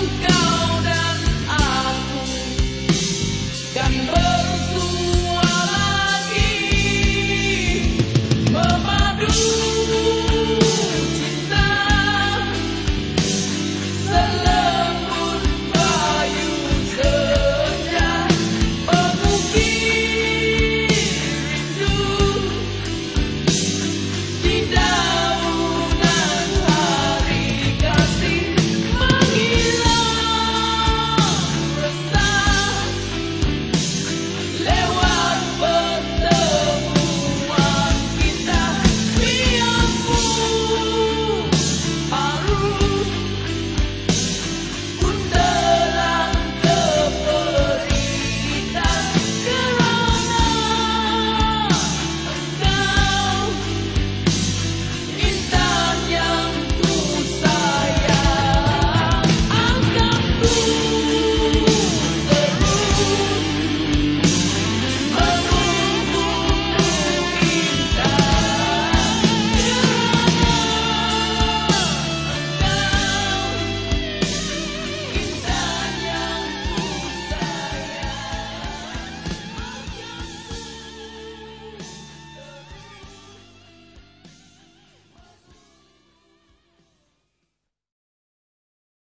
Nunca